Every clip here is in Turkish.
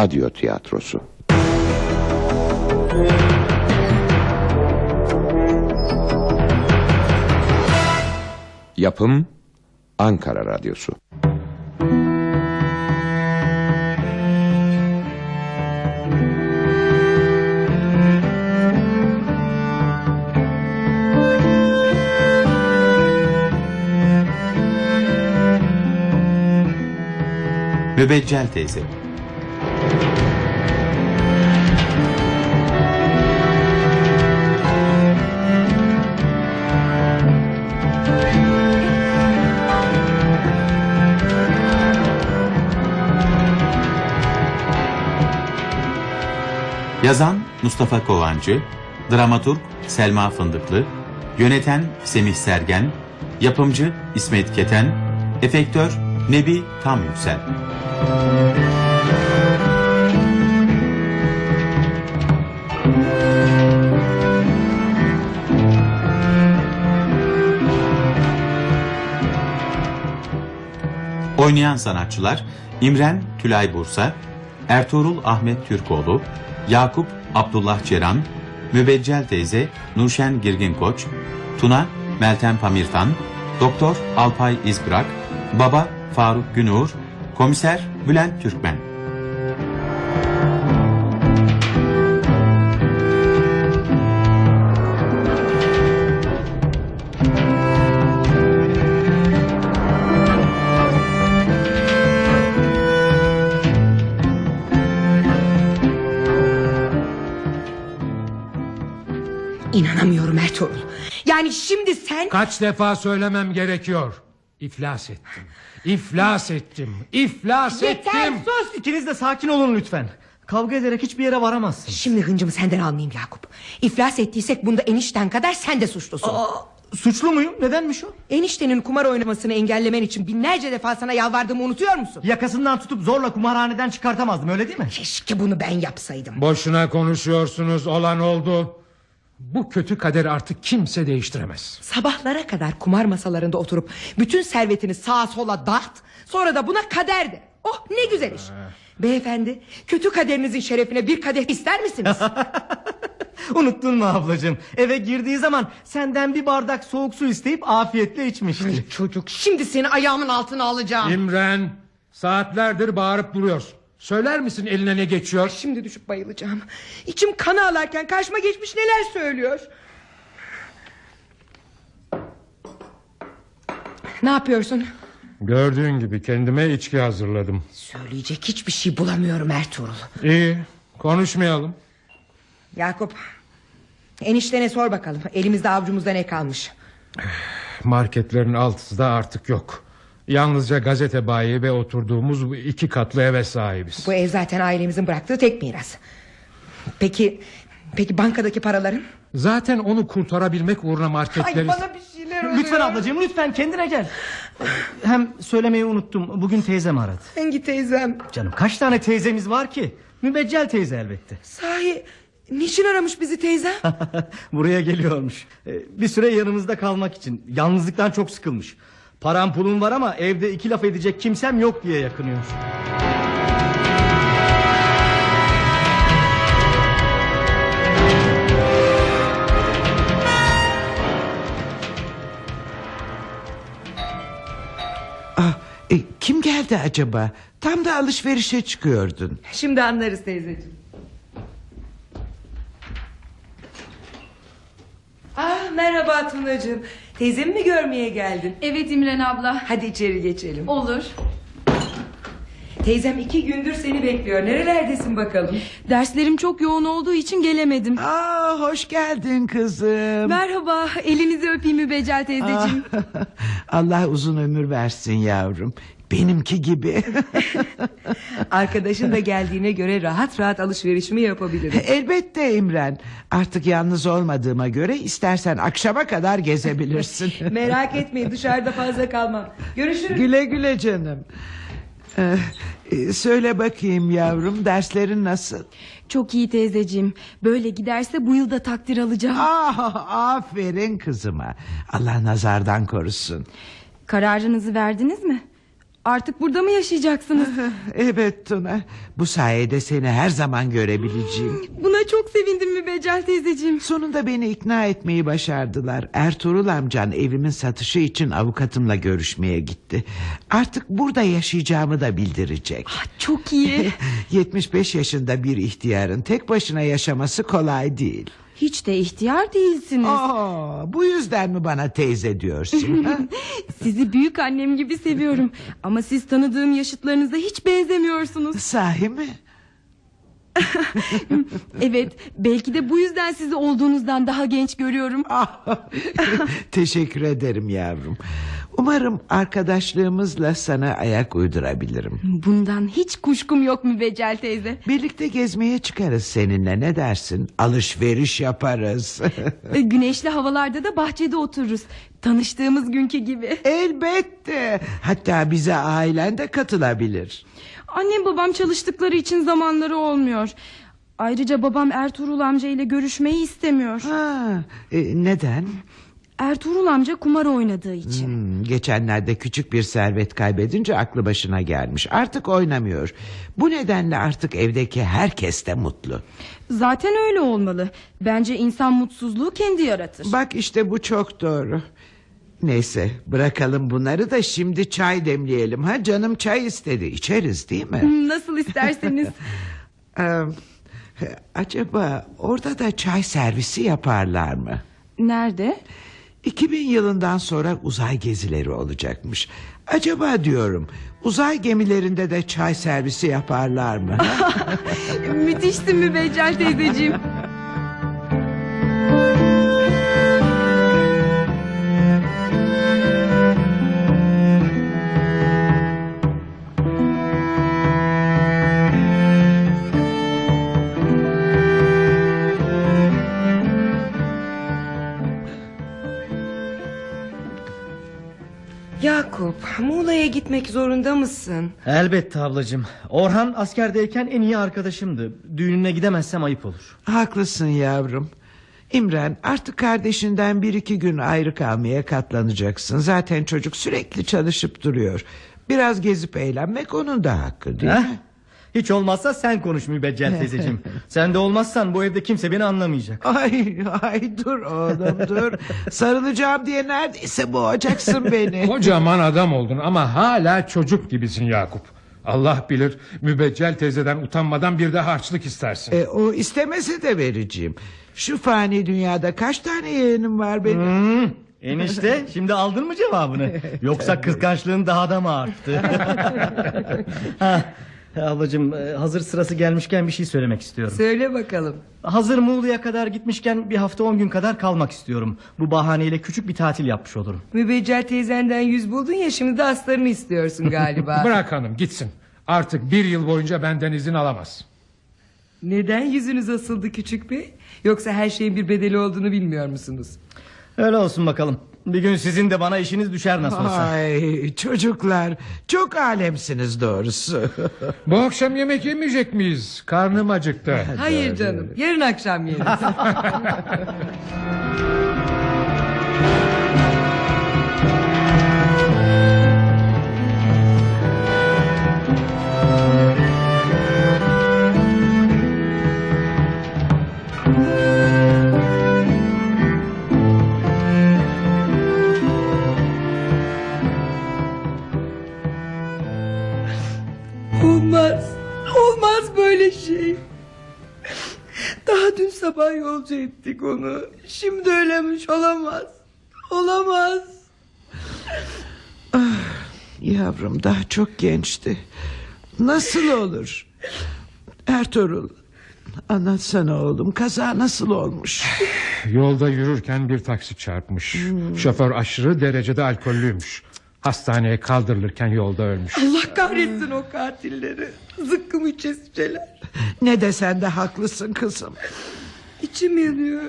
Radyo Tiyatrosu Yapım Ankara Radyosu Mübeccel teyze. Yazan Mustafa Kovancı, dramaturg Selma Fındıklı, yöneten Semih Sergen, yapımcı İsmet Keten, efektör Nebi Tam Yüksel. Oynayan sanatçılar İmren Tülay Bursa, Ertuğrul Ahmet Türkoğlu, Yakup Abdullah Ceren, Mübeccel teyze Nurşen Girgin Koç, Tuna Meltem Pamirtan, Doktor Alpay İzbırak, Baba Faruk Günur, Komiser Bülent Türkmen. Ertuğrul. Yani şimdi sen... Kaç defa söylemem gerekiyor. İflas ettim. İflas ettim. İflas Yeter ettim. sus. İkiniz de sakin olun lütfen. Kavga ederek hiçbir yere varamazsınız. Şimdi hıncımı senden almayayım Yakup. İflas ettiysek bunda enişten kadar sen de suçlusun. Aa, suçlu muyum? Nedenmiş o? Eniştenin kumar oynamasını engellemen için binlerce defa sana yalvardığımı unutuyor musun? Yakasından tutup zorla kumarhaneden çıkartamazdım öyle değil mi? Keşke bunu ben yapsaydım. Boşuna konuşuyorsunuz. Olan oldu. Bu kötü kader artık kimse değiştiremez. Sabahlara kadar kumar masalarında oturup bütün servetini sağa sola dağıt. Sonra da buna kader de. Oh ne güzel iş. Beyefendi kötü kaderinizin şerefine bir kadeh ister misiniz? Unuttun mu ablacığım? Eve girdiği zaman senden bir bardak soğuk su isteyip afiyetle içmişti. Çocuk şimdi seni ayağımın altına alacağım. İmren saatlerdir bağırıp duruyorsun. Söyler misin eline ne geçiyor? Şimdi düşüp bayılacağım. İçim kanı alarken karşıma geçmiş neler söylüyor. Ne yapıyorsun? Gördüğün gibi kendime içki hazırladım. Söyleyecek hiçbir şey bulamıyorum Ertuğrul. İyi konuşmayalım. Yakup eniştene sor bakalım elimizde avucumuzda ne kalmış. Marketlerin altısı da artık yok. Yalnızca gazete bayi ve oturduğumuz bu iki katlı eve sahibiz. Bu ev zaten ailemizin bıraktığı tek miras. Peki peki bankadaki paraların? Zaten onu kurtarabilmek uğruna Ay marketleri... bana bir şeyler oluyor. Lütfen ablacığım lütfen kendine gel. Hem söylemeyi unuttum. Bugün teyzem aradı. Hangi teyzem? Canım kaç tane teyzemiz var ki? Mübeccel teyze elbette. Sahi niçin aramış bizi teyzem? Buraya geliyormuş. Ee, Bir süre yanımızda kalmak için. Yalnızlıktan çok sıkılmış. Param pulum var ama evde iki laf edecek kimsem yok diye yakınıyor. Ah, e, kim geldi acaba? Tam da alışverişe çıkıyordun. Şimdi anlarız teyzeciğim. Ah merhaba Tunacığım. Teyzemi mi görmeye geldin? Evet İmren abla. Hadi içeri geçelim. Olur. Teyzem iki gündür seni bekliyor. Nerelerdesin bakalım? Derslerim çok yoğun olduğu için gelemedim. Aa, hoş geldin kızım. Merhaba. Elinizi öpeyim Mübeccel teyzeciğim. Ah, Allah uzun ömür versin yavrum. Benimki gibi. Arkadaşın da geldiğine göre rahat rahat alışverişimi yapabilirim. Elbette İmren. Artık yalnız olmadığıma göre istersen akşama kadar gezebilirsin. Merak etmeyin dışarıda fazla kalmam. Görüşürüz. güle güle canım. Ee, söyle bakayım yavrum derslerin nasıl? Çok iyi teyzeciğim. Böyle giderse bu yıl da takdir alacağım. Ah, aferin kızıma. Allah nazardan korusun. Kararınızı verdiniz mi? Artık burada mı yaşayacaksınız? Evet Tuna. Bu sayede seni her zaman görebileceğim. Buna çok sevindim Mübeccel teyzeciğim. Sonunda beni ikna etmeyi başardılar. Ertuğrul amcan evimin satışı için avukatımla görüşmeye gitti. Artık burada yaşayacağımı da bildirecek. Çok iyi. 75 yaşında bir ihtiyarın tek başına yaşaması kolay değil. Hiç de ihtiyar değilsiniz. Aa, bu yüzden mi bana teyze diyorsun? ha? Sizi büyük annem gibi seviyorum. Ama siz tanıdığım yaşıtlarınıza hiç benzemiyorsunuz. Sahi mi? Evet, belki de bu yüzden sizi olduğunuzdan daha genç görüyorum. Ah, Teşekkür ederim yavrum. Umarım arkadaşlığımızla sana ayak uydurabilirim. Bundan hiç kuşkum yok Mübeccel teyze. Birlikte gezmeye çıkarız seninle ne dersin? Alışveriş yaparız. Ve Güneşli havalarda da bahçede otururuz. Tanıştığımız günkü gibi. Elbette. Hatta bize ailen de katılabilir. Annem babam çalıştıkları için zamanları olmuyor. Ayrıca babam Ertuğrul amca ile görüşmeyi istemiyor. Ha, e, neden? Ertuğrul amca kumar oynadığı için. Hmm, geçenlerde küçük bir servet kaybedince aklı başına gelmiş. Artık oynamıyor. Bu nedenle artık evdeki herkes de mutlu. Zaten öyle olmalı. Bence insan mutsuzluğu kendi yaratır. Bak işte bu çok doğru. Neyse bırakalım bunları da şimdi çay demleyelim. Ha canım çay istedi. İçeriz değil mi? Nasıl isterseniz. Ee, acaba orada da çay servisi yaparlar mı? Nerede? 2000 yılından sonra uzay gezileri olacakmış. Acaba diyorum uzay gemilerinde de çay servisi yaparlar mı? ha? Müthişsin Mübeccel teyzeciğim. Gitmek zorunda mısın? Elbette ablacığım. Orhan askerdeyken en iyi arkadaşımdı. Düğününe gidemezsem ayıp olur. Haklısın yavrum. İmren artık kardeşinden bir iki gün ayrı kalmaya katlanacaksın. Zaten çocuk sürekli çalışıp duruyor. Biraz gezip eğlenmek onun da hakkı değil mi? Hiç olmazsa sen konuş Mübeccel teyzeciğim. sen de olmazsan bu evde kimse beni anlamayacak. Ay ay dur oğlum dur. Sarılacağım diye neredeyse boğacaksın beni. Kocaman adam oldun ama hala çocuk gibisin Yakup. Allah bilir mübeccel teyzeden utanmadan bir de harçlık istersin. E, o istemese de vereceğim. Şu fani dünyada kaç tane yeğenim var benim? Hmm, enişte şimdi aldın mı cevabını? Yoksa kıskançlığın daha da mı arttı? Ablacığım e, hazır sırası gelmişken bir şey söylemek istiyorum. Söyle bakalım. Hazır Muğla'ya kadar gitmişken bir hafta on gün kadar kalmak istiyorum. Bu bahaneyle küçük bir tatil yapmış olurum. Mübeccel teyzenden yüz buldun ya şimdi de aslarını istiyorsun galiba. Bırak hanım gitsin. Artık bir yıl boyunca benden izin alamaz. Neden yüzünüz asıldı küçük bey? Yoksa her şeyin bir bedeli olduğunu bilmiyor musunuz? Öyle olsun bakalım. Bir gün sizin de bana işiniz düşer nasıl olsa. Ay çocuklar çok alemsiniz doğrusu. Bu akşam yemek yemeyecek miyiz? Karnım acıktı. Hayır canım yarın akşam yeriz. böyle şey. Daha dün sabah yolcu ettik onu. Şimdi öylemiş olamaz. Olamaz. Yavrum daha çok gençti. Nasıl olur? Ertuğrul anlatsana oğlum kaza nasıl olmuş? Yolda yürürken bir taksi çarpmış. Şoför aşırı derecede alkollüymüş. Hastaneye kaldırılırken yolda ölmüş. Allah kahretsin o katilleri. Zıkkım içesceler. Ne desen de haklısın kızım. İçim yanıyor.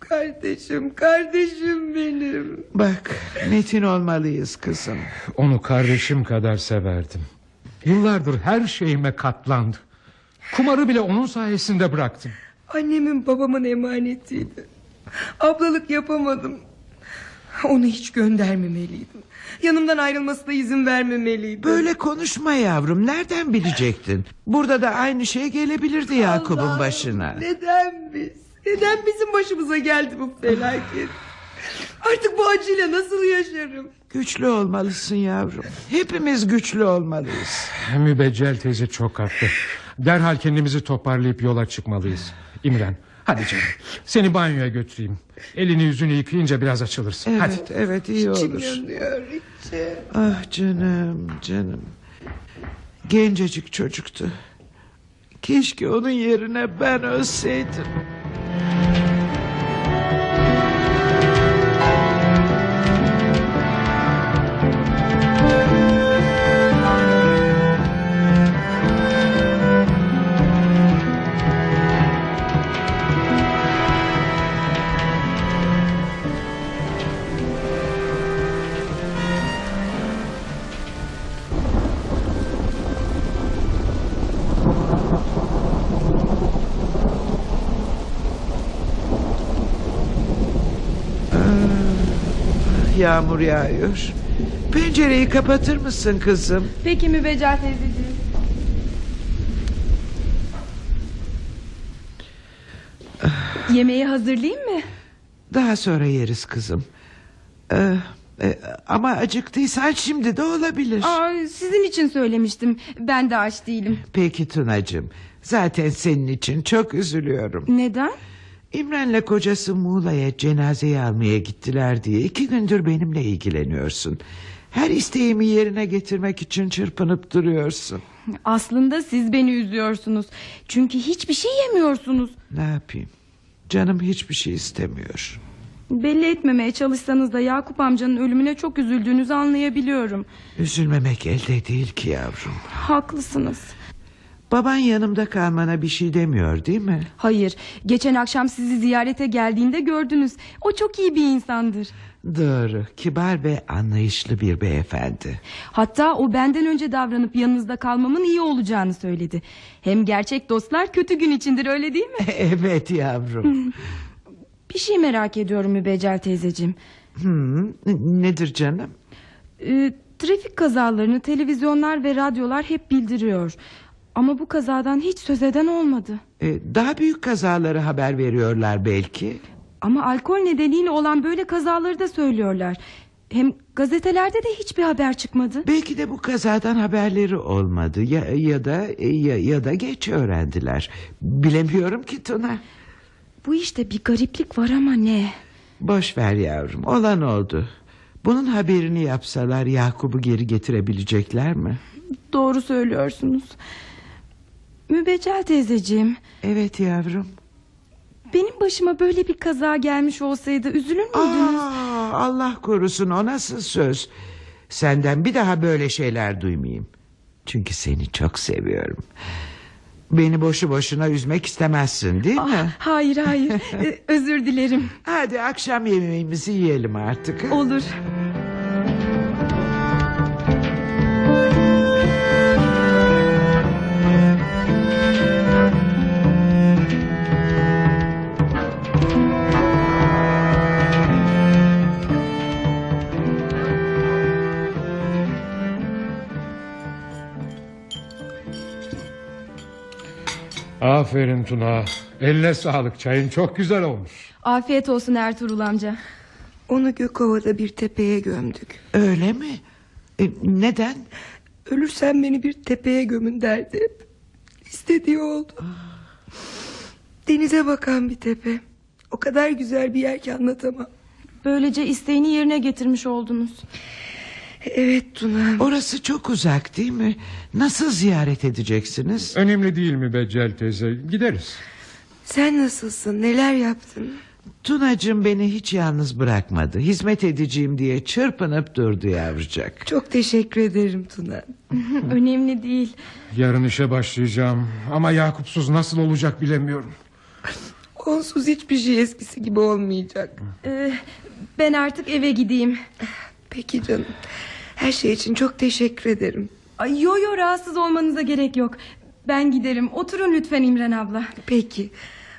Kardeşim, kardeşim benim. Bak metin olmalıyız kızım. Onu kardeşim kadar severdim. Yıllardır her şeyime katlandı. Kumarı bile onun sayesinde bıraktım. Annemin babamın emanetiydi. Ablalık yapamadım. Onu hiç göndermemeliydim. Yanımdan ayrılmasına izin vermemeliydim. Böyle konuşma yavrum. Nereden bilecektin? Burada da aynı şey gelebilirdi Yakup'un başına. Neden biz? Neden bizim başımıza geldi bu felaket? Artık bu acıyla nasıl yaşarım? Güçlü olmalısın yavrum. Hepimiz güçlü olmalıyız. Mübeccel teyze çok haklı. Derhal kendimizi toparlayıp yola çıkmalıyız. İmren hadi canım seni banyoya götüreyim. Elini yüzünü yıkayınca biraz açılırsın. Evet Hadi. evet iyi İçim olur. yanıyor içim. Ah canım canım. Gencecik çocuktu. Keşke onun yerine ben ölseydim. Yağmur yağıyor. Pencereyi kapatır mısın kızım? Peki Mübeccel teyzeciğim. Yemeği hazırlayayım mı? Daha sonra yeriz kızım. Ee, e, ama acıktıysan şimdi de olabilir. Aa, sizin için söylemiştim. Ben de aç değilim. Peki Tunacığım. Zaten senin için çok üzülüyorum. Neden? İmren'le kocası Muğla'ya cenazeyi almaya gittiler diye iki gündür benimle ilgileniyorsun. Her isteğimi yerine getirmek için çırpınıp duruyorsun. Aslında siz beni üzüyorsunuz. Çünkü hiçbir şey yemiyorsunuz. Ne yapayım? Canım hiçbir şey istemiyor. Belli etmemeye çalışsanız da Yakup amcanın ölümüne çok üzüldüğünüzü anlayabiliyorum. Üzülmemek elde değil ki yavrum. Haklısınız. Baban yanımda kalmana bir şey demiyor değil mi? Hayır, geçen akşam sizi ziyarete geldiğinde gördünüz. O çok iyi bir insandır. Doğru, kibar ve anlayışlı bir beyefendi. Hatta o benden önce davranıp yanınızda kalmamın iyi olacağını söyledi. Hem gerçek dostlar kötü gün içindir öyle değil mi? evet yavrum. Bir şey merak ediyorum Mübeccel teyzeciğim. Hmm, nedir canım? Ee, trafik kazalarını televizyonlar ve radyolar hep bildiriyor. Ama bu kazadan hiç söz eden olmadı. Ee, daha büyük kazaları haber veriyorlar belki. Ama alkol nedeniyle olan böyle kazaları da söylüyorlar. Hem gazetelerde de hiçbir haber çıkmadı. Belki de bu kazadan haberleri olmadı ya ya da ya, ya da geç öğrendiler. Bilemiyorum ki Tuna. Bu işte bir gariplik var ama ne? Boş ver yavrum. Olan oldu. Bunun haberini yapsalar Yakup'u geri getirebilecekler mi? Doğru söylüyorsunuz. Mübeccel teyzeciğim, Evet yavrum. benim başıma böyle bir kaza gelmiş olsaydı üzülür müydünüz? Aa, Allah korusun o nasıl söz? Senden bir daha böyle şeyler duymayayım. Çünkü seni çok seviyorum. Beni boşu boşuna üzmek istemezsin değil mi? Ah, hayır hayır, Ee, özür dilerim. Hadi akşam yemeğimizi yiyelim artık. Olur. Aferin Tuna. Eline sağlık çayın çok güzel olmuş. Afiyet olsun Ertuğrul amca. Onu Gökova'da bir tepeye gömdük. Öyle mi? E, neden? Ölürsen beni bir tepeye gömün derdi. İstediği oldu. Denize bakan bir tepe. O kadar güzel bir yer ki anlatamam. Böylece isteğini yerine getirmiş oldunuz. Evet Tuna. Orası çok uzak değil mi? Nasıl ziyaret edeceksiniz? Önemli değil mi Beccel teyze gideriz. Sen nasılsın? Neler yaptın? Tunacığım beni hiç yalnız bırakmadı. Hizmet edeceğim diye çırpınıp durdu yavrucak. Çok teşekkür ederim Tuna. Önemli değil. Yarın işe başlayacağım ama Yakupsuz nasıl olacak bilemiyorum. Onsuz hiçbir şey eskisi gibi olmayacak. Ee, ben artık eve gideyim. Peki canım. Her şey için çok teşekkür ederim. Ay, yo yo rahatsız olmanıza gerek yok. Ben giderim. Oturun lütfen İmren abla. Peki.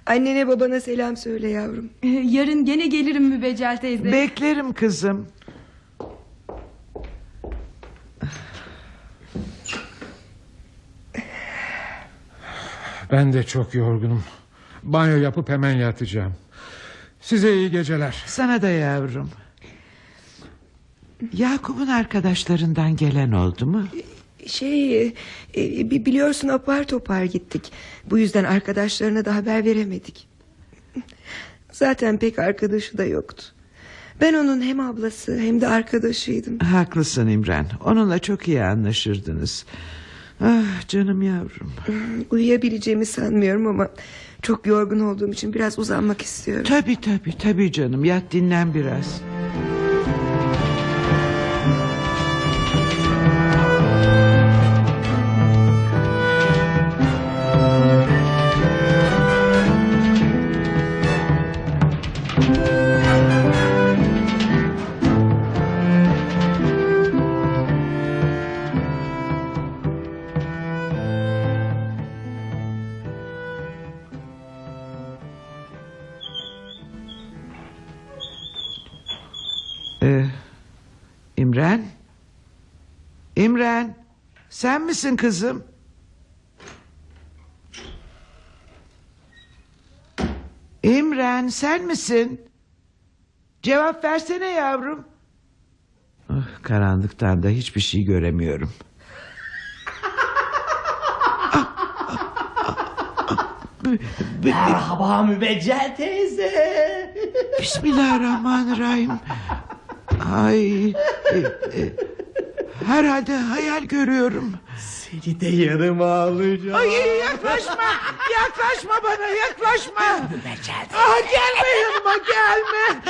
Annene babana selam söyle yavrum. Ee, Yarın gene gelirim Mübeccel teyze. Beklerim kızım. Ben de çok yorgunum. Banyo yapıp hemen yatacağım. Size iyi geceler. Sana da yavrum. Yakup'un arkadaşlarından gelen oldu mu? Şey e, bi- biliyorsun apar topar gittik. Bu yüzden arkadaşlarına da haber veremedik. Zaten pek arkadaşı da yoktu. Ben onun hem ablası hem de arkadaşıydım. Haklısın İmren. Onunla çok iyi anlaşırdınız. Ah canım yavrum. Uyuyabileceğimi sanmıyorum ama çok yorgun olduğum için biraz uzanmak istiyorum. Tabii tabii tabii canım. Yat dinlen biraz. İmren? Sen misin kızım? İmren sen misin? Cevap versene yavrum. Ah, karanlıktan da hiçbir şey göremiyorum. Merhaba Mübeccel teyze. Bismillahirrahmanirrahim. Ay, e, e, herhalde hayal görüyorum. Seni de yanıma alacağım. Ay yaklaşma, yaklaşma bana, yaklaşma. Ah, gelme yanıma, gelme.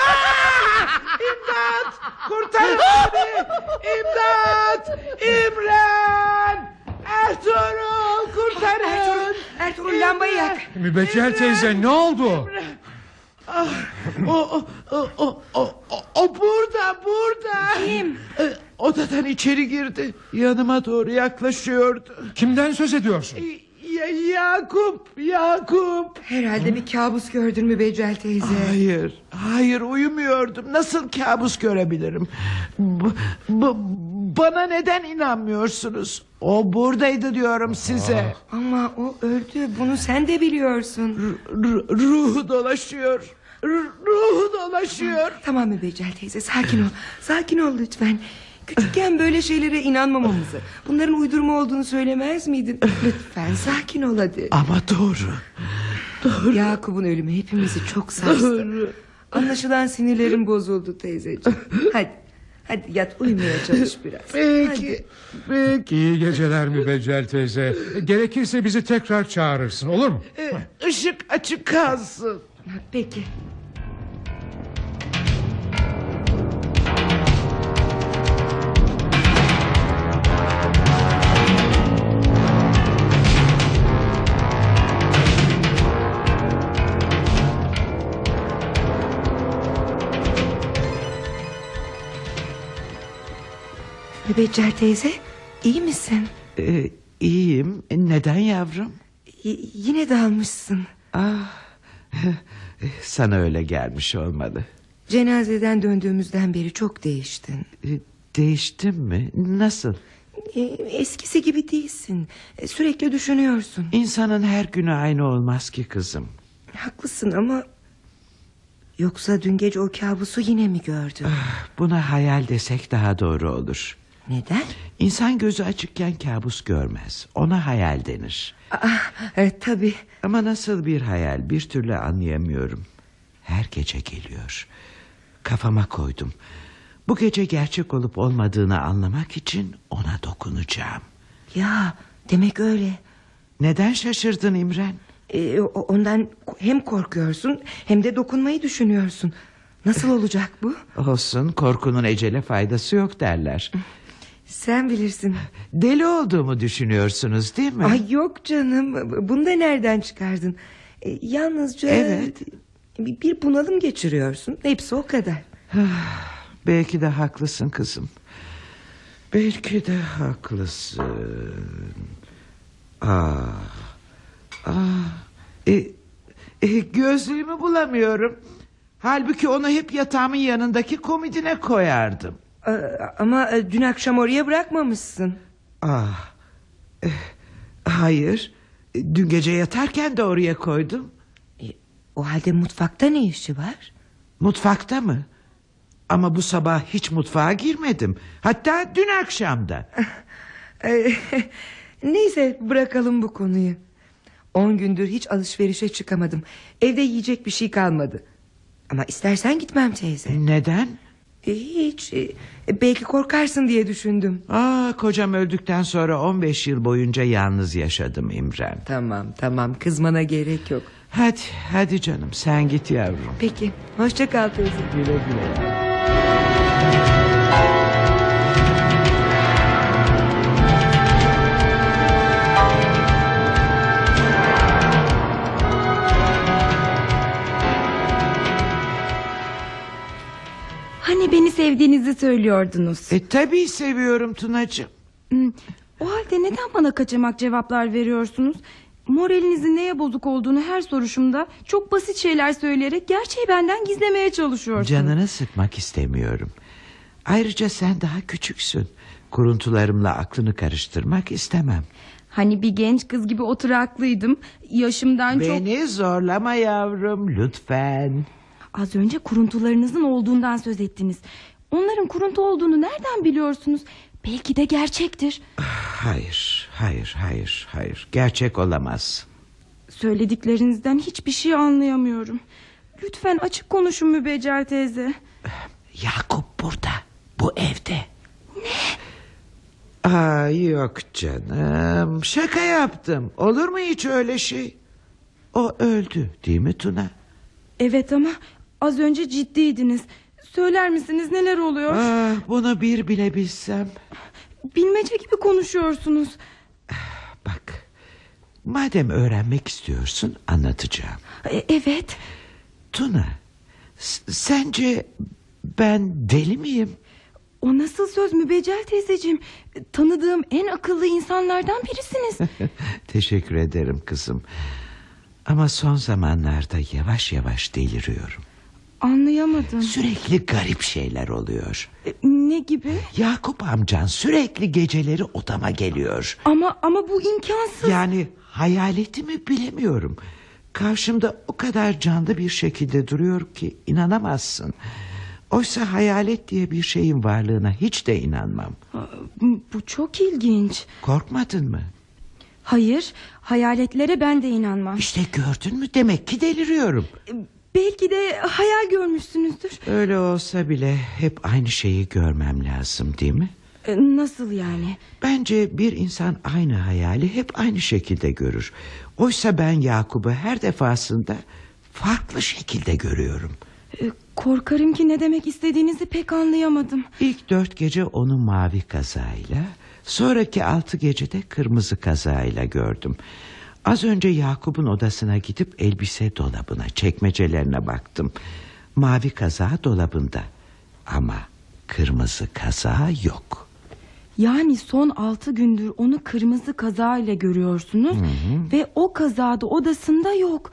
Ah, İmdat, kurtarın beni. İmdat, İmren, Ertuğrul, kurtarın. Ertuğrul lambayı yak. Mübeccel teyze ne oldu? O, o, o, o, o, o, o burada, burada. Kim? Odadan içeri girdi. Yanıma doğru yaklaşıyordu. Kimden söz ediyorsun? Ya, Yakup, Yakup. Herhalde bir kabus gördün mü Becel teyze? Hayır, hayır uyumuyordum. Nasıl kabus görebilirim? B- b- bana neden inanmıyorsunuz? O buradaydı diyorum size. Ama o öldü bunu sen de biliyorsun. R- ruhu dolaşıyor. R- ruhu dolaşıyor. Tamam mı Becel teyze sakin ol. Sakin ol lütfen. Küçükken böyle şeylere inanmamamızı Bunların uydurma olduğunu söylemez miydin Lütfen sakin ol hadi Ama doğru. Yakup'un ölümü hepimizi çok sarstı Anlaşılan sinirlerim bozuldu teyzeciğim Hadi Hadi yat uyumaya çalış biraz Peki. Peki. İyi geceler Mübeccel teyze. Gerekirse bizi tekrar çağırırsın olur mu? Işık açık kalsın. Hadi. Peki Mübeccel teyze iyi misin? Ee, iyiyim. Neden yavrum? Y- yine dalmışsın Ah, sana öyle gelmiş olmalı. Cenazeden döndüğümüzden beri çok değiştin. Ee, Değiştim mi? Nasıl? E, Eskisi gibi değilsin. E, Sürekli düşünüyorsun. İnsanın her günü aynı olmaz ki kızım. Haklısın ama... Yoksa dün gece o kabusu yine mi gördün? Buna hayal desek daha doğru olur. Neden? İnsan gözü açıkken kabus görmez. Ona hayal denir. Aa, evet, tabii. Ama nasıl bir hayal bir türlü anlayamıyorum. Her gece geliyor. Kafama koydum. Bu gece gerçek olup olmadığını anlamak için ona dokunacağım. Ya demek öyle. Neden şaşırdın İmren? E, o- ondan hem korkuyorsun hem de dokunmayı düşünüyorsun. Nasıl olacak bu? Olsun korkunun ecele faydası yok derler. Sen bilirsin. Deli olduğumu düşünüyorsunuz değil mi? Ay yok canım. Bunu da nereden çıkardın? E, yalnızca... Evet. Bir, bunalım geçiriyorsun. Hepsi o kadar. Belki de haklısın kızım. Belki de haklısın. Aa, aa, e, E, gözlüğümü bulamıyorum. Halbuki onu hep yatağımın yanındaki komodine koyardım. Aa, ama e, dün akşam oraya bırakmamışsın. Ah, eh, hayır. Dün gece yatarken de oraya koydum. E, o halde mutfakta ne işi var? Mutfakta mı? Ama bu sabah hiç mutfağa girmedim. Hatta dün akşamda. E, Neyse bırakalım bu konuyu. On gündür hiç alışverişe çıkamadım. Evde yiyecek bir şey kalmadı. Ama istersen gitmem teyze. Neden? Hiç. e, belki korkarsın diye düşündüm. Aa, kocam öldükten sonra 15 yıl boyunca yalnız yaşadım İmren. Tamam tamam kızmana gerek yok. Hadi hadi canım sen git yavrum. Peki hoşça kal teyze. Güle güle. Hani beni sevdiğinizi söylüyordunuz. E tabii seviyorum Tunacığım. Hmm, O halde neden bana kaçamak cevaplar veriyorsunuz? Moralinizin neye bozuk olduğunu her soruşumda çok basit şeyler söyleyerek gerçeği benden gizlemeye çalışıyorsunuz. Canını sıkmak istemiyorum. Ayrıca sen daha küçüksün. Kuruntularımla aklını karıştırmak istemem. Hani bir genç kız gibi oturaklıydım. Yaşımdan çok... Beni zorlama yavrum lütfen. Az önce kuruntularınızın olduğundan söz ettiniz. Onların kuruntu olduğunu nereden biliyorsunuz? Belki de gerçektir. Hayır, hayır, hayır, hayır. Gerçek olamaz. Söylediklerinizden hiçbir şey anlayamıyorum. Lütfen açık konuşun Mübeccel teyze. Yakup burada, bu evde. Ne? Aa, yok canım. Şaka yaptım. Olur mu hiç öyle şey? O öldü değil mi Tuna? Evet ama az önce ciddiydiniz. Söyler misiniz neler oluyor? Ah, bunu bir bile bilsem. Bilmece gibi konuşuyorsunuz. Bak, madem öğrenmek istiyorsun anlatacağım. E, evet. Tuna, sence ben deli miyim? O nasıl söz Mübeccel teyzeciğim? Tanıdığım en akıllı insanlardan birisiniz. Teşekkür ederim kızım. Ama son zamanlarda yavaş yavaş deliriyorum. Anlayamadım. Sürekli garip şeyler oluyor. E, Ne gibi? Yakup amcan sürekli geceleri odama geliyor. Ama ama bu imkansız. Yani hayaletimi bilemiyorum. Karşımda o kadar canlı bir şekilde duruyor ki inanamazsın. Oysa hayalet diye bir şeyin varlığına hiç de inanmam. Bu çok ilginç. Korkmadın mı? Hayır, hayaletlere ben de inanmam. İşte gördün mü demek ki deliriyorum. Belki de hayal görmüşsünüzdür. Öyle olsa bile hep aynı şeyi görmem lazım değil mi? E, Nasıl yani? Bence bir insan aynı hayali hep aynı şekilde görür. Oysa ben Yakup'u her defasında farklı şekilde görüyorum. E, Korkarım ki ne demek istediğinizi pek anlayamadım. İlk dört gece onu mavi kazayla, sonraki altı gecede kırmızı kazayla gördüm. Az önce Yakup'un odasına gidip elbise dolabına, çekmecelerine baktım. Mavi kaza dolabında ama kırmızı kaza yok. Yani son altı gündür onu kırmızı kaza ile görüyorsunuz ve o kazada odasında yok.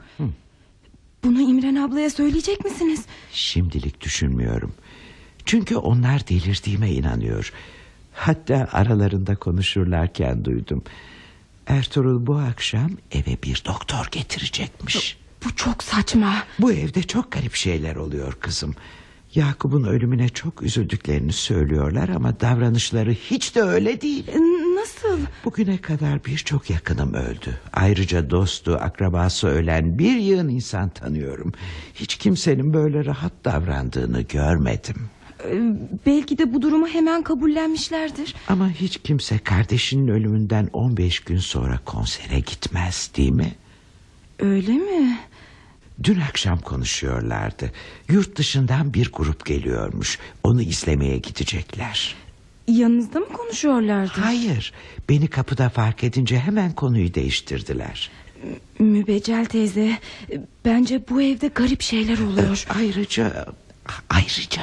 Bunu İmren ablaya söyleyecek misiniz? Şimdilik düşünmüyorum. Çünkü onlar delirdiğime inanıyor. Hatta aralarında konuşurlarken duydum. Ertuğrul bu akşam eve bir doktor getirecekmiş. Bu çok saçma. Bu evde çok garip şeyler oluyor kızım. Yakup'un ölümüne çok üzüldüklerini söylüyorlar ama davranışları hiç de öyle değil. Nasıl? Bugüne kadar birçok yakınım öldü. Ayrıca dostu, akrabası ölen bir yığın insan tanıyorum. Hiç kimsenin böyle rahat davrandığını görmedim. E, Belki de bu durumu hemen kabullenmişlerdir. Ama hiç kimse kardeşinin ölümünden 15 gün sonra konsere gitmez değil mi? Öyle mi? Dün akşam konuşuyorlardı. Yurt dışından bir grup geliyormuş. Onu izlemeye gidecekler. Yanınızda mı konuşuyorlardı? Hayır, beni kapıda fark edince hemen konuyu değiştirdiler. Mübeccel teyze, bence bu evde garip şeyler oluyor. Ayrıca, ayrıca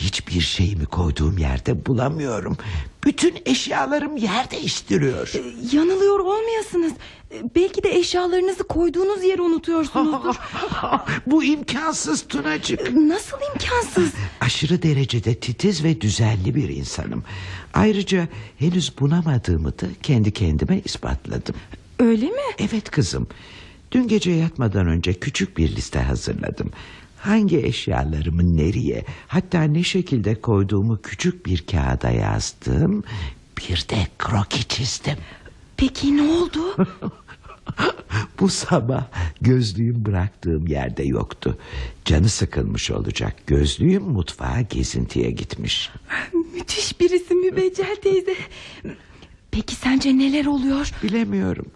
Hiçbir şeyimi koyduğum yerde bulamıyorum. Bütün eşyalarım yer değiştiriyor. Yanılıyor olmayasınız. E, Belki de eşyalarınızı koyduğunuz yeri unutuyorsunuzdur. Bu imkansız Tunacık. Nasıl imkansız? Aşırı derecede titiz ve düzenli bir insanım. Ayrıca henüz bunamadığımı da kendi kendime ispatladım. Öyle mi? Evet kızım. Dün gece yatmadan önce küçük bir liste hazırladım. Hangi eşyalarımı nereye hatta ne şekilde koyduğumu küçük bir kağıda yazdım. Bir de kroki çizdim. Peki ne oldu? Bu sabah gözlüğüm bıraktığım yerde yoktu. Canı sıkılmış olacak. Gözlüğüm mutfağa gezintiye gitmiş. Müthiş birisi Mübeccel teyze. Peki sence neler oluyor? Bilemiyorum.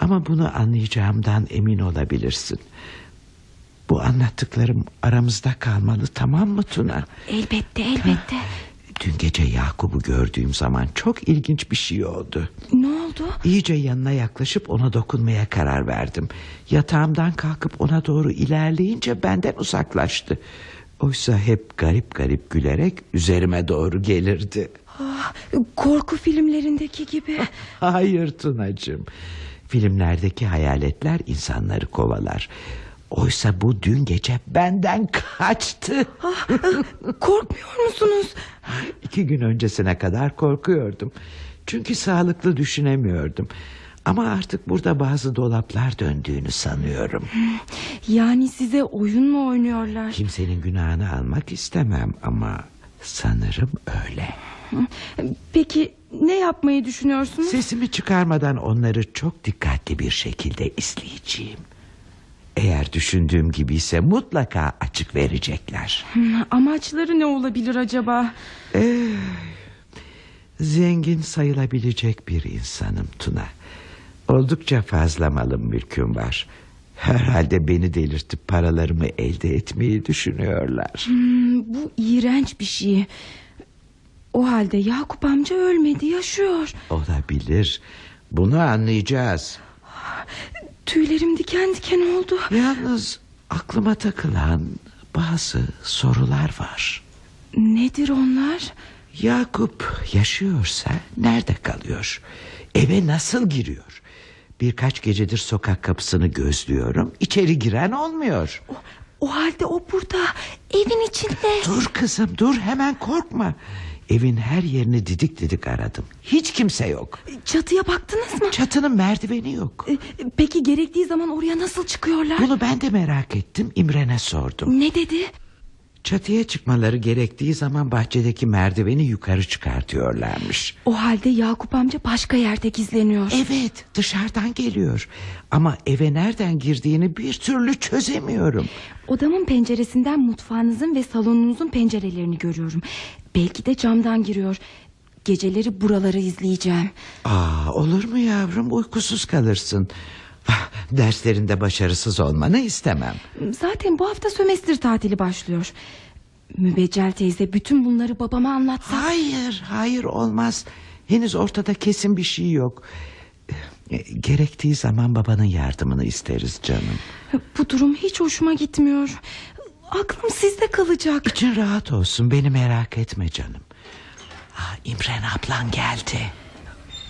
Ama bunu anlayacağımdan emin olabilirsin. Bu anlattıklarım aramızda kalmalı tamam mı Tuna? Elbette elbette. Dün gece Yakup'u gördüğüm zaman çok ilginç bir şey oldu. Ne oldu? İyice yanına yaklaşıp ona dokunmaya karar verdim. Yatağımdan kalkıp ona doğru ilerleyince benden uzaklaştı. Oysa hep garip garip gülerek üzerime doğru gelirdi. Ah, korku filmlerindeki gibi. Hayır Tunacığım. Filmlerdeki hayaletler insanları kovalar. Oysa bu dün gece benden kaçtı. Ah, Korkmuyor musunuz? İki gün öncesine kadar korkuyordum. Çünkü sağlıklı düşünemiyordum. Ama artık burada bazı dolaplar döndüğünü sanıyorum. Yani size oyun mu oynuyorlar? Kimsenin günahını almak istemem ama sanırım öyle. Peki ne yapmayı düşünüyorsunuz? Sesimi çıkarmadan onları çok dikkatli bir şekilde izleyeceğim. Eğer düşündüğüm gibi ise mutlaka açık verecekler. Hmm, Amaçları ne olabilir acaba? Zengin sayılabilecek bir insanım Tuna. Oldukça fazla malım mülküm var. Herhalde beni delirtip paralarımı elde etmeyi düşünüyorlar. Hmm, Bu iğrenç bir şey. O halde Yakup amca ölmedi yaşıyor. Olabilir. Bunu anlayacağız. Tüylerim diken diken oldu. Yalnız aklıma takılan bazı sorular var. Nedir onlar? Yakup yaşıyorsa nerede kalıyor? Eve nasıl giriyor? Birkaç gecedir sokak kapısını gözlüyorum. İçeri giren olmuyor. O, o halde o burada evin içinde. Dur kızım dur hemen korkma. Evin her yerini didik didik aradım. Hiç kimse yok. Çatıya baktınız mı? Çatının merdiveni yok. E, Peki gerektiği zaman oraya nasıl çıkıyorlar? Bunu ben de merak ettim. İmren'e sordum. Ne dedi? Çatıya çıkmaları gerektiği zaman bahçedeki merdiveni yukarı çıkartıyorlarmış. O halde Yakup amca başka yerde gizleniyor. Evet dışarıdan geliyor. Ama eve nereden girdiğini bir türlü çözemiyorum. Odamın penceresinden mutfağınızın ve salonunuzun pencerelerini görüyorum. Belki de camdan giriyor. Geceleri buraları izleyeceğim. Aa, olur mu yavrum uykusuz kalırsın. Ah, Derslerinde başarısız olmanı istemem. Zaten bu hafta sömestr tatili başlıyor. Mübeccel teyze bütün bunları babama anlatsa. Hayır hayır olmaz. Henüz ortada kesin bir şey yok. E, Gerektiği zaman babanın yardımını isteriz canım. Bu durum hiç hoşuma gitmiyor. Aklım sizde kalacak. İçin rahat olsun beni merak etme canım. Ah, İmren ablan geldi.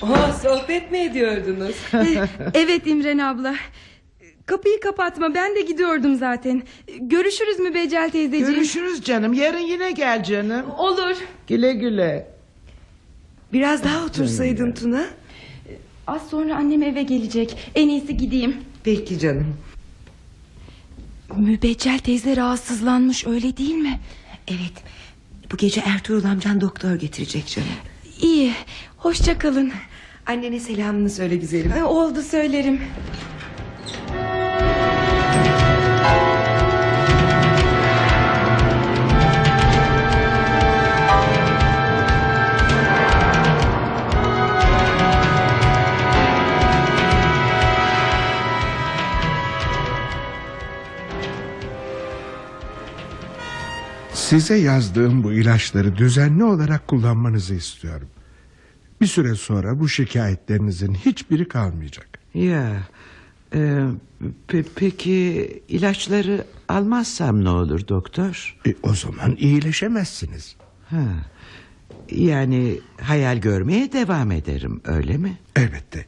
Oh, sohbet mi ediyordunuz? evet İmren abla. Kapıyı kapatma ben de gidiyordum zaten. Görüşürüz Mübeccel teyzeciğim. Görüşürüz canım yarın yine gel canım. Olur. Güle güle. Biraz daha otursaydın Tuna. Az sonra annem eve gelecek. En iyisi gideyim. Peki canım. Mübeccel teyze rahatsızlanmış öyle değil mi? Evet. Bu gece Ertuğrul amcan doktor getirecek canım. İyi. Hoşça kalın. Annene selamını söyle güzelim. Oldu söylerim. Size yazdığım bu ilaçları düzenli olarak kullanmanızı istiyorum. Bir süre sonra bu şikayetlerinizin hiçbiri kalmayacak. Ya Ee, pe- peki ilaçları almazsam ne olur doktor? E, o zaman iyileşemezsiniz. Ha. Yani hayal görmeye devam ederim öyle mi? Elbette.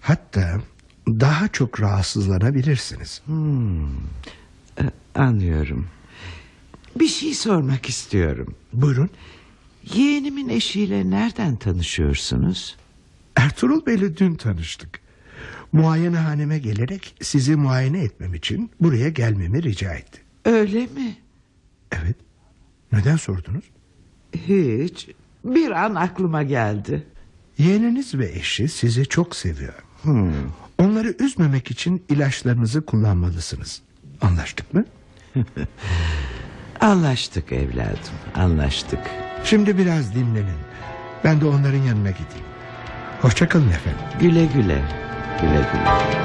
Hatta daha çok rahatsızlanabilirsiniz. Ee, anlıyorum. Bir şey sormak istiyorum. Buyurun. Yeğenimin eşiyle nereden tanışıyorsunuz? Ertuğrul Bey'le dün tanıştık. Muayenehaneme gelerek sizi muayene etmem için buraya gelmemi rica etti. Öyle mi? Evet. Neden sordunuz? Hiç. Bir an aklıma geldi. Yeğeniniz ve eşi sizi çok seviyor. Onları üzmemek için ilaçlarınızı kullanmalısınız. Anlaştık mı? Anlaştık evladım, anlaştık. Şimdi biraz dinlenin. Ben de onların yanına gideyim. Hoşçakalın efendim. Güle güle, güle güle.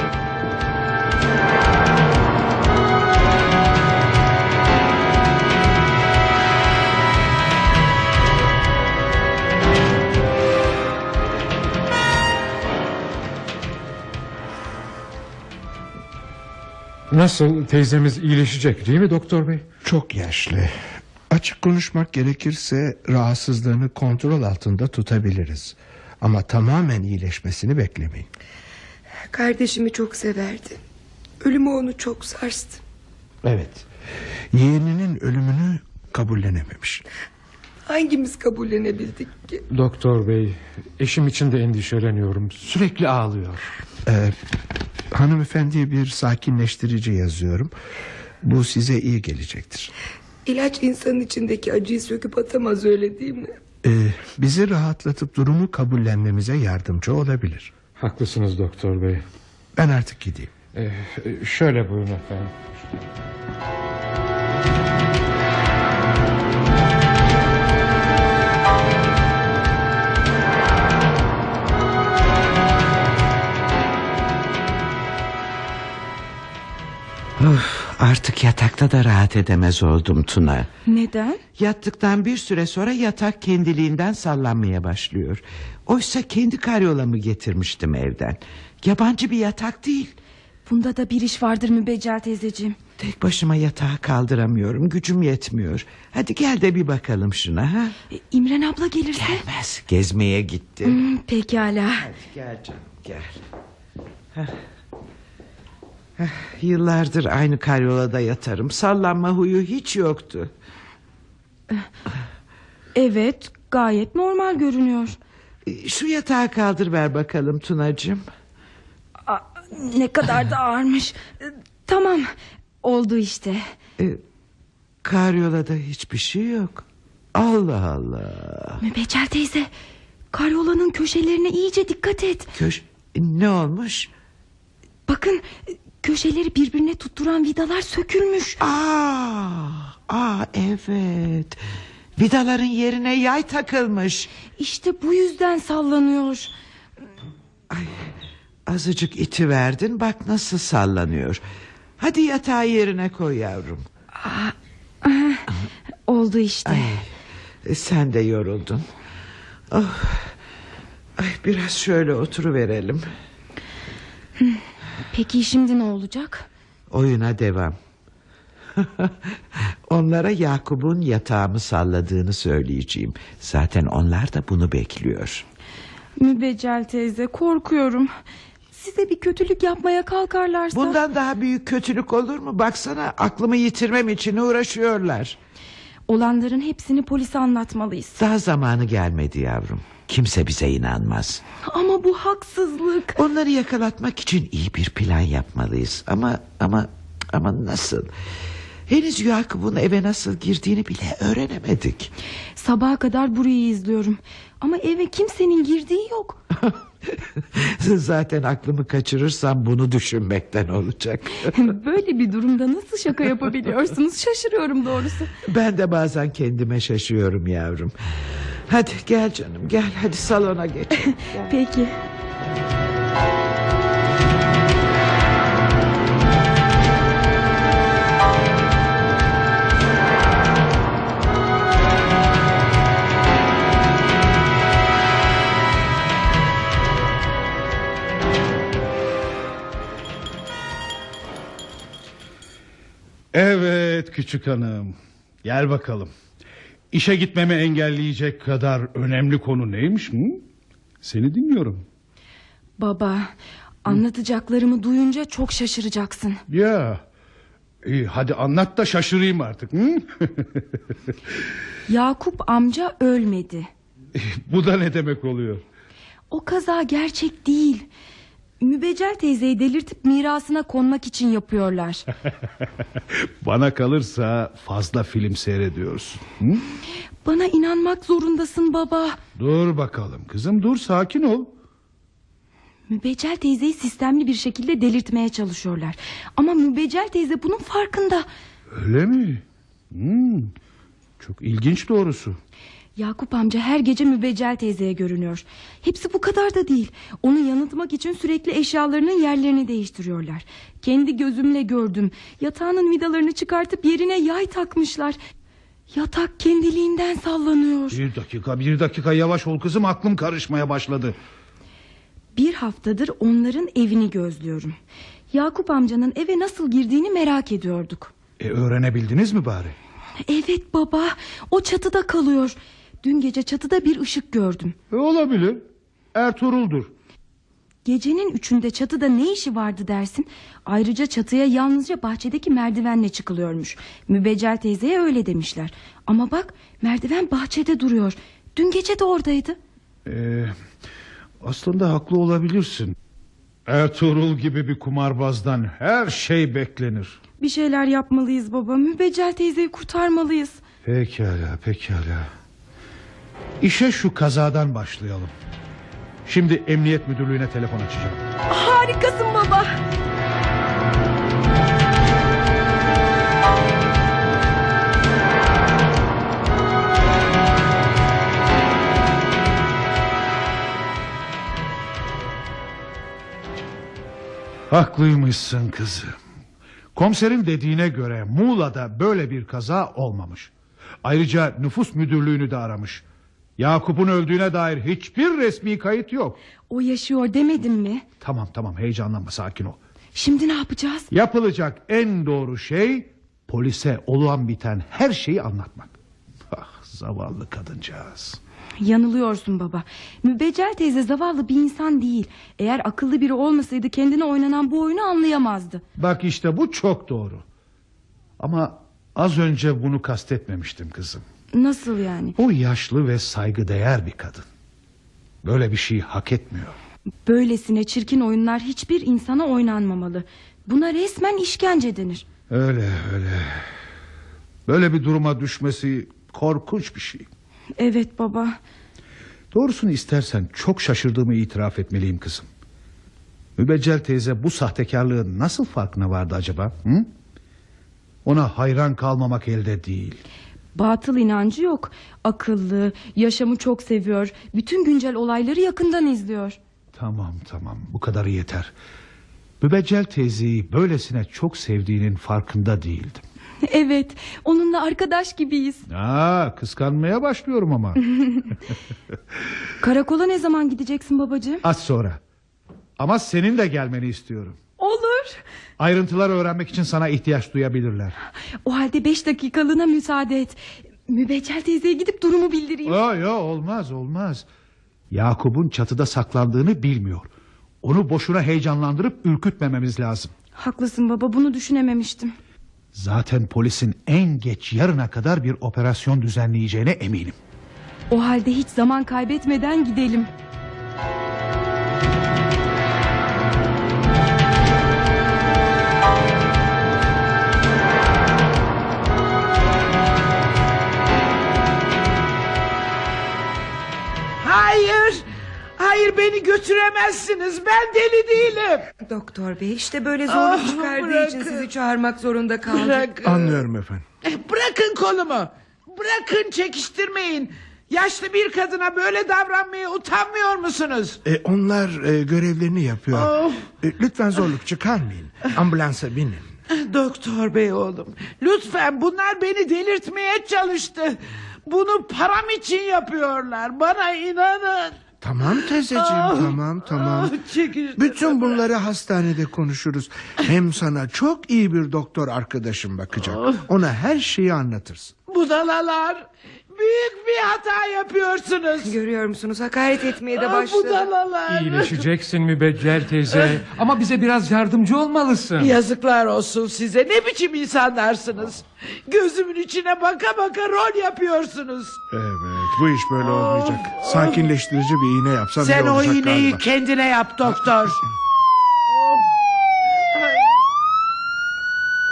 Nasıl teyzemiz iyileşecek değil mi doktor bey? Çok yaşlı. Açık konuşmak gerekirse rahatsızlığını kontrol altında tutabiliriz. Ama tamamen iyileşmesini beklemeyin. Kardeşimi çok severdi. Ölümü onu çok sarstı. Evet. Yeğeninin ölümünü kabullenememiş. Hangimiz kabullenebildik ki? Doktor bey eşim için de endişeleniyorum. Sürekli ağlıyor. Ee, hanımefendiye bir sakinleştirici yazıyorum. Bu size iyi gelecektir. İlaç insanın içindeki acıyı söküp atamaz öyle değil mi? Ee, bizi rahatlatıp durumu kabullenmemize yardımcı olabilir. Haklısınız doktor bey. Ben artık gideyim. Ee, şöyle buyurun efendim. Of, artık yatakta da rahat edemez oldum Tuna. Neden? Yattıktan bir süre sonra yatak kendiliğinden sallanmaya başlıyor. Oysa kendi karyolamı getirmiştim evden. Yabancı bir yatak değil. Bunda da bir iş vardır mübeccel teyzeciğim. Tek başıma yatağı kaldıramıyorum. Gücüm yetmiyor. Hadi gel de bir bakalım şuna ha. E, İmren abla gelirse? Gelmez. Gezmeye gitti. Hmm, pekala. Gel canım gel. Heh. Heh, Yıllardır aynı karyolada yatarım. Sallanma huyu hiç yoktu. Evet gayet normal görünüyor. Ee, Şu yatağı kaldır ver bakalım Tunacığım. Aa, ne kadar da ağırmış. Tamam oldu işte. Ee, karyolada hiçbir şey yok. Allah Allah. Mübeccel teyze karyolanın köşelerine iyice dikkat et. Köş ne olmuş? Bakın köşeleri birbirine tutturan vidalar sökülmüş. Aa, aa evet. Vidaların yerine yay takılmış. İşte bu yüzden sallanıyor. Azıcık iti verdin bak nasıl sallanıyor. Hadi yatağı yerine koy yavrum. Oldu işte. E, Sen de yoruldun. Oh. Ay, biraz şöyle oturuverelim. Peki şimdi ne olacak? Oyuna devam. Onlara Yakup'un yatağımı salladığını söyleyeceğim. Zaten onlar da bunu bekliyor. Mübeccel teyze korkuyorum. Size bir kötülük yapmaya kalkarlarsa... Bundan daha büyük kötülük olur mu? Baksana aklımı yitirmem için uğraşıyorlar. Olanların hepsini polise anlatmalıyız. Daha zamanı gelmedi yavrum. Kimse bize inanmaz. Ama bu haksızlık. Onları yakalatmak için iyi bir plan yapmalıyız. Ama ama ama nasıl? Henüz Yakup'un eve nasıl girdiğini bile öğrenemedik. Sabaha kadar burayı izliyorum. Ama eve kimsenin girdiği yok. Zaten aklımı kaçırırsam bunu düşünmekten olacak. Böyle bir durumda nasıl şaka yapabiliyorsunuz? Şaşırıyorum doğrusu. Ben de bazen kendime şaşıyorum yavrum. Hadi gel canım gel hadi salona geç. Peki. Küçük hanım. Gel bakalım. İşe gitmemi engelleyecek kadar önemli konu neymiş? Hı? Seni dinliyorum. Baba anlatacaklarımı duyunca çok şaşıracaksın. Ya. İyi, hadi anlat da şaşırayım artık. Hı? Yakup amca ölmedi. Bu da ne demek oluyor? O kaza gerçek değil. Mübeccel teyzeyi delirtip mirasına konmak için yapıyorlar. Bana kalırsa fazla film seyrediyorsun. Hı? Bana inanmak zorundasın baba. Dur bakalım kızım dur sakin ol. Mübeccel teyzeyi sistemli bir şekilde delirtmeye çalışıyorlar. Ama Mübeccel teyze bunun farkında. Öyle mi? Hmm, çok ilginç doğrusu. Yakup amca her gece Mübeccel teyzeye görünüyor. Hepsi bu kadar da değil. Onu yanıltmak için sürekli eşyalarının yerlerini değiştiriyorlar. Kendi gözümle gördüm. Yatağının vidalarını çıkartıp yerine yay takmışlar. Yatak kendiliğinden sallanıyor. Bir dakika bir dakika yavaş ol kızım aklım karışmaya başladı. Bir haftadır onların evini gözlüyorum. Yakup amcanın eve nasıl girdiğini merak ediyorduk. E, öğrenebildiniz mi bari? Evet baba o çatıda kalıyor. Dün gece çatıda bir ışık gördüm. E, olabilir. Ertuğrul'dur. Gecenin üçünde çatıda ne işi vardı dersin? Ayrıca çatıya yalnızca bahçedeki merdivenle çıkılıyormuş. Mübeccel teyzeye öyle demişler. Ama bak merdiven bahçede duruyor. Dün gece de oradaydı. E, aslında haklı olabilirsin. Ertuğrul gibi bir kumarbazdan her şey beklenir. Bir şeyler yapmalıyız baba. Mübeccel teyzeyi kurtarmalıyız. Pekala pekala. İşe şu kazadan başlayalım. Şimdi emniyet müdürlüğüne telefon açacağım. Harikasın baba. Haklıymışsın kızım. Komiserin dediğine göre Muğla'da böyle bir kaza olmamış. Ayrıca nüfus müdürlüğünü de aramış. Yakup'un öldüğüne dair hiçbir resmi kayıt yok. O yaşıyor demedim mi? Tamam tamam heyecanlanma sakin ol. Şimdi ne yapacağız? Yapılacak en doğru şey polise olan biten her şeyi anlatmak. Ah zavallı kadıncağız. Yanılıyorsun baba. Mübeccel teyze zavallı bir insan değil. Eğer akıllı biri olmasaydı kendine oynanan bu oyunu anlayamazdı. Bak işte bu çok doğru. Ama az önce bunu kastetmemiştim kızım. Nasıl yani? O yaşlı ve saygıdeğer bir kadın. Böyle bir şey hak etmiyor. Böylesine çirkin oyunlar hiçbir insana oynanmamalı. Buna resmen işkence denir. Öyle öyle. Böyle bir duruma düşmesi korkunç bir şey. Evet baba. Doğrusunu istersen çok şaşırdığımı itiraf etmeliyim kızım. Mübeccel teyze bu sahtekarlığın nasıl farkına vardı acaba? Hı? Ona hayran kalmamak elde değil. Batıl inancı yok. Akıllı, yaşamı çok seviyor. Bütün güncel olayları yakından izliyor. Tamam tamam bu kadarı yeter. Mübeccel teyzeyi böylesine çok sevdiğinin farkında değildim. Evet, onunla arkadaş gibiyiz. Aa, kıskanmaya başlıyorum ama. Karakola ne zaman gideceksin babacığım? Az sonra. Ama senin de gelmeni istiyorum. Olur. Ayrıntılar öğrenmek için sana ihtiyaç duyabilirler. O halde beş dakikalığına müsaade et. Mübeccel teyzeye gidip durumu bildireyim. Yo yo olmaz olmaz. Yakup'un çatıda saklandığını bilmiyor. Onu boşuna heyecanlandırıp ürkütmememiz lazım. Haklısın baba, bunu düşünememiştim. Zaten polisin en geç yarına kadar bir operasyon düzenleyeceğine eminim. O halde hiç zaman kaybetmeden gidelim. Hayır. Hayır beni götüremezsiniz. Ben deli değilim. Doktor bey işte böyle zorluk Ah, çıkardığı için bırakın. sizi çağırmak zorunda kaldık. Bırakın. Anlıyorum efendim. Eh, Bırakın kolumu. Bırakın çekiştirmeyin. Yaşlı bir kadına böyle davranmaya utanmıyor musunuz? E, onlar e, görevlerini yapıyor. Of. E, lütfen zorluk çıkarmayın. Ambulansa binin. Doktor bey oğlum. Lütfen bunlar beni delirtmeye çalıştı. Bunu param için yapıyorlar. Bana inanın. Tamam teyzeciğim tamam tamam. Bütün bunları hastanede konuşuruz. Hem sana çok iyi bir doktor arkadaşım bakacak. Ona her şeyi anlatırsın. Budalalar büyük bir hata yapıyorsunuz. Görüyor musunuz hakaret etmeye de Ah, başladı. Budalalar. İyileşeceksin mübeccel teyze. Ama bize biraz yardımcı olmalısın. Yazıklar olsun size ne biçim insanlarsınız. Gözümün içine baka baka rol yapıyorsunuz. Evet bu iş böyle olmayacak. Sakinleştirici bir iğne yapsam Sen iyi o olacak iğneyi galiba. kendine yap doktor.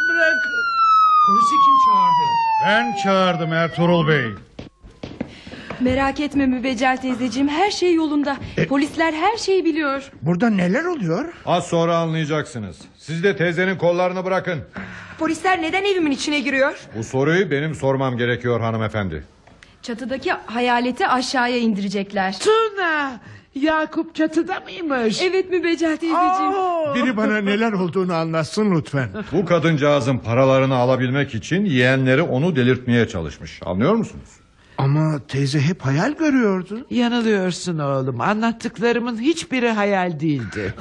Bırak. Polisi kim çağırdı? Ben çağırdım Ertuğrul Bey. Merak etme mübeccel teyzeciğim her şey yolunda. Polisler her şeyi biliyor. Burada neler oluyor? Az sonra anlayacaksınız. Siz de teyzenin kollarını bırakın. Polisler neden evimin içine giriyor? Bu soruyu benim sormam gerekiyor hanımefendi. Çatıdaki hayaleti aşağıya indirecekler. Tuna. Yakup çatıda mıymış? Evet mübeccel teyzeciğim. Biri bana neler olduğunu anlatsın lütfen. Bu kadıncağızın paralarını alabilmek için yeğenleri onu delirtmeye çalışmış. Anlıyor musunuz? Ama teyze hep hayal görüyordu. Yanılıyorsun oğlum. Anlattıklarımın hiçbiri hayal değildi.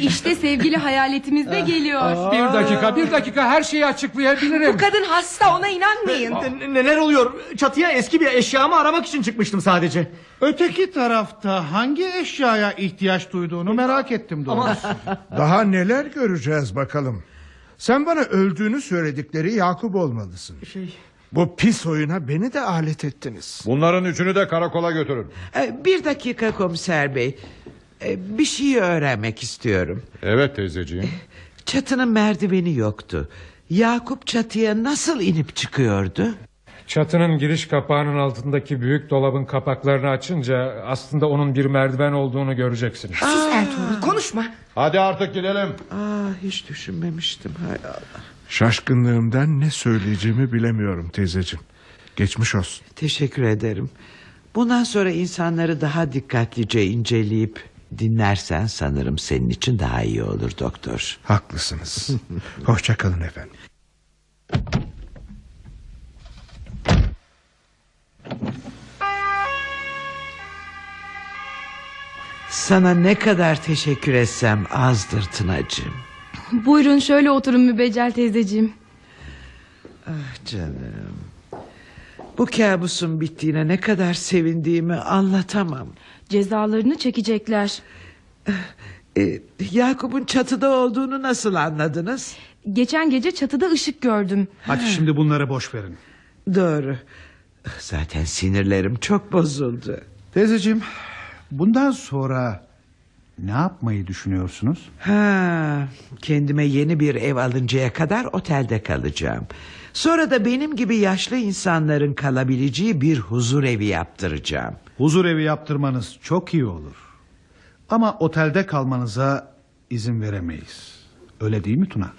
İşte sevgili hayaletimiz de geliyor. Bir dakika bir dakika her şeyi açıklayabilirim. Bu kadın hasta ona inanmayın. Neler oluyor? Çatıya eski bir eşyamı aramak için çıkmıştım sadece. Öteki tarafta hangi eşyaya ihtiyaç duyduğunu merak ettim doğrusu. Daha neler göreceğiz bakalım. Sen bana öldüğünü söyledikleri Yakup olmalısın. Bu pis oyuna beni de alet ettiniz. Bunların üçünü de karakola götürün. Ee, Bir dakika komiser bey. Ee, Bir şeyi öğrenmek istiyorum. Evet teyzeciğim. Çatının merdiveni yoktu. Yakup çatıya nasıl inip çıkıyordu? Çatının giriş kapağının altındaki büyük dolabın kapaklarını açınca aslında onun bir merdiven olduğunu göreceksiniz. Sus Ertuğrul konuşma. Hadi artık gidelim. Aa, hiç düşünmemiştim. Hay Allah. Şaşkınlığımdan ne söyleyeceğimi bilemiyorum teyzeciğim. Geçmiş olsun. Teşekkür ederim. Bundan sonra insanları daha dikkatlice inceleyip dinlersen sanırım senin için daha iyi olur doktor. Haklısınız. Hoşçakalın efendim. Sana ne kadar teşekkür etsem azdır Tınacığım. Buyurun şöyle oturun mübeccel teyzeciğim. Ah canım. Bu kabusun bittiğine ne kadar sevindiğimi anlatamam. Cezalarını çekecekler. Ee, Yakup'un çatıda olduğunu nasıl anladınız? Geçen gece çatıda ışık gördüm. Hadi şimdi bunları boş verin. Doğru. Zaten sinirlerim çok bozuldu. Teyzeciğim bundan sonra ne yapmayı düşünüyorsunuz? Ha, kendime yeni bir ev alıncaya kadar otelde kalacağım. Sonra da benim gibi yaşlı insanların kalabileceği bir huzur evi yaptıracağım. Huzur evi yaptırmanız çok iyi olur. Ama otelde kalmanıza izin veremeyiz. Öyle değil mi Tuna?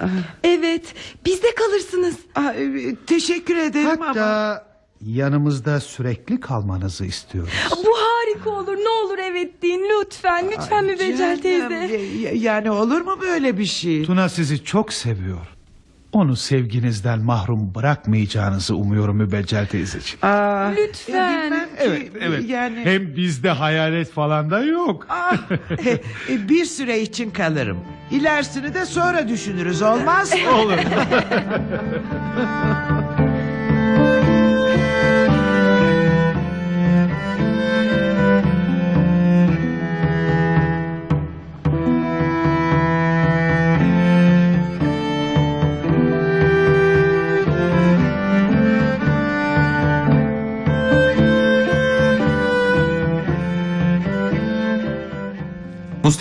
Evet bizde kalırsınız. Aa, e, teşekkür ederim ama... Yanımızda sürekli kalmanızı istiyoruz. Bu harika olur ne olur evet deyin lütfen lütfen mübeccel teyze. ya- ya- Yani olur mu böyle bir şey? Tuna sizi çok seviyor. Onu sevginizden mahrum bırakmayacağınızı umuyorum Mübeccel teyzeciğim. Aa, Lütfen. bilmem ki, Evet, evet. Yani Hem bizde hayalet falan da yok. Ah, e, bir süre için kalırım. İlerisini de sonra düşünürüz olmaz mı? Olur.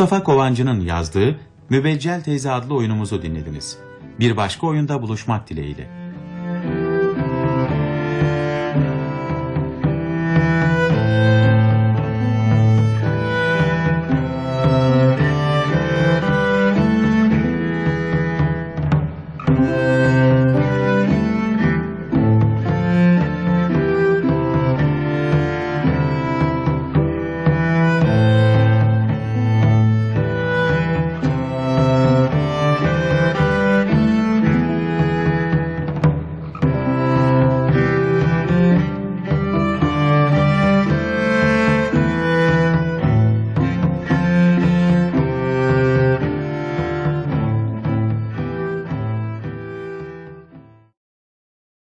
Mustafa Kovancı'nın yazdığı Mübeccel Teyze adlı oyunumuzu dinlediniz. Bir başka oyunda buluşmak dileğiyle.